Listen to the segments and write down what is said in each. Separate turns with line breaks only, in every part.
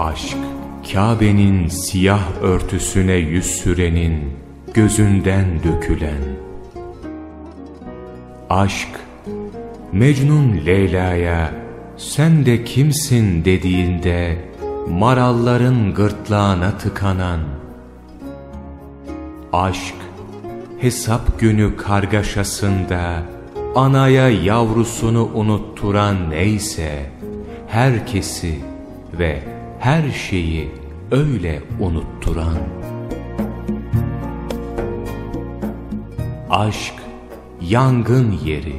Aşk, Kabe'nin siyah örtüsüne yüz sürenin gözünden dökülen. Aşk, Mecnun Leyla'ya sen de kimsin dediğinde maralların gırtlağına tıkanan. Aşk, hesap günü kargaşasında anaya yavrusunu unutturan neyse herkesi ve her şeyi öyle unutturan. Aşk yangın yeri,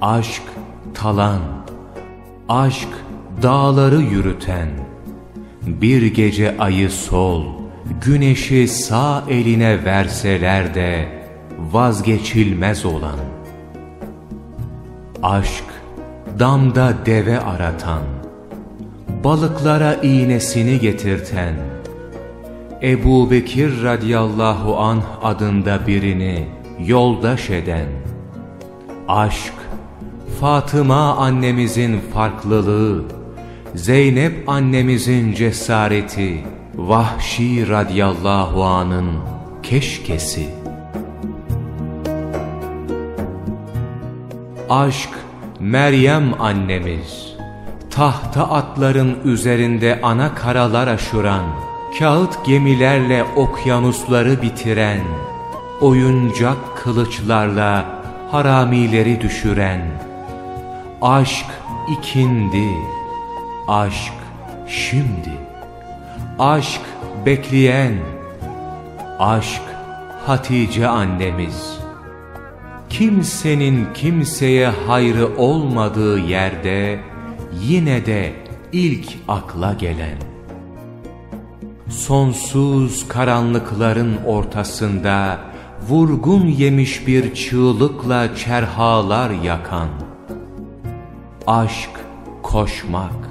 aşk talan, aşk dağları yürüten, bir gece ayı sol, güneşi sağ eline verseler de vazgeçilmez olan. Aşk damda deve aratan, balıklara iğnesini getirten, Ebu Bekir radıyallahu anh adında birini yoldaş eden, aşk, Fatıma annemizin farklılığı, Zeynep annemizin cesareti, Vahşi radıyallahu anın keşkesi. Aşk, Meryem annemiz, tahta atların üzerinde ana karalar aşuran, kağıt gemilerle okyanusları bitiren, oyuncak kılıçlarla haramileri düşüren, aşk ikindi, aşk şimdi, aşk bekleyen, aşk Hatice annemiz, kimsenin kimseye hayrı olmadığı yerde, yine de ilk akla gelen, sonsuz karanlıkların ortasında, vurgun yemiş bir çığlıkla çerhalar yakan, aşk koşmak,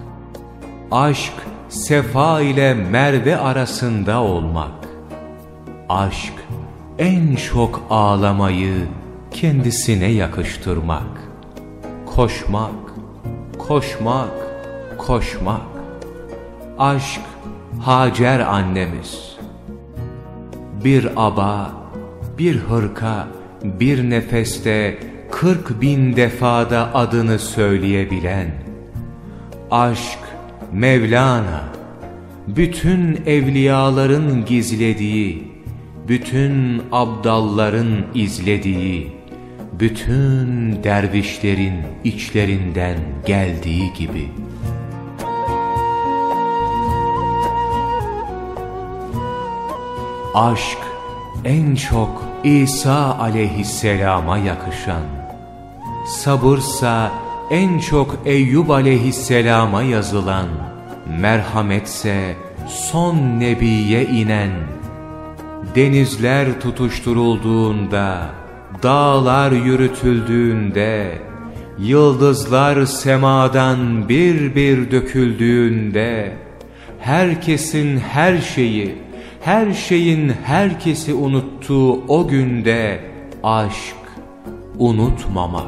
aşk sefa ile Merve arasında olmak, aşk en çok ağlamayı kendisine yakıştırmak, koşmak, koşmak, koşmak, aşk Hacer annemiz, bir aba, bir hırka, bir nefeste, kırk bin defada adını söyleyebilen, aşk Mevlana, bütün evliyaların gizlediği, bütün abdalların izlediği, bütün dervişlerin içlerinden geldiği gibi. Aşk en çok İsa aleyhisselama yakışan, sabırsa en çok Eyyub aleyhisselama yazılan, merhametse son nebiye inen, denizler tutuşturulduğunda, dağlar yürütüldüğünde, yıldızlar semadan bir bir döküldüğünde, herkesin her şeyi, her şeyin herkesi unuttuğu o günde aşk unutmamak.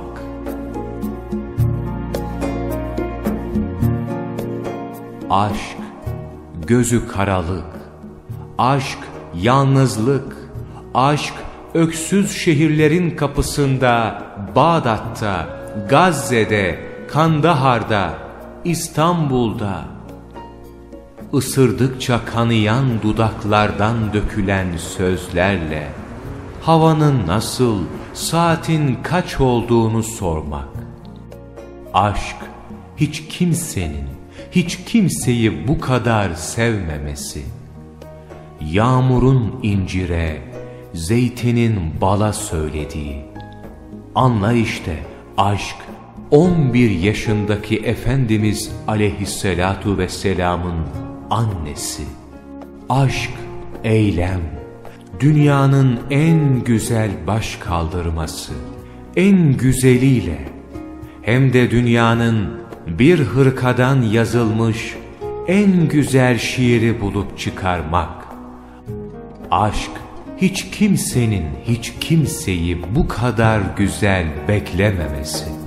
Aşk gözü karalık, aşk yalnızlık, aşk öksüz şehirlerin kapısında, Bağdat'ta, Gazze'de, Kandahar'da, İstanbul'da, ısırdıkça kanayan dudaklardan dökülen sözlerle, havanın nasıl, saatin kaç olduğunu sormak. Aşk, hiç kimsenin, hiç kimseyi bu kadar sevmemesi. Yağmurun incire, zeytinin bala söylediği. Anla işte aşk 11 yaşındaki Efendimiz aleyhissalatu vesselamın annesi. Aşk, eylem, dünyanın en güzel baş kaldırması, en güzeliyle, hem de dünyanın bir hırkadan yazılmış en güzel şiiri bulup çıkarmak. Aşk, hiç kimsenin hiç kimseyi bu kadar güzel beklememesi.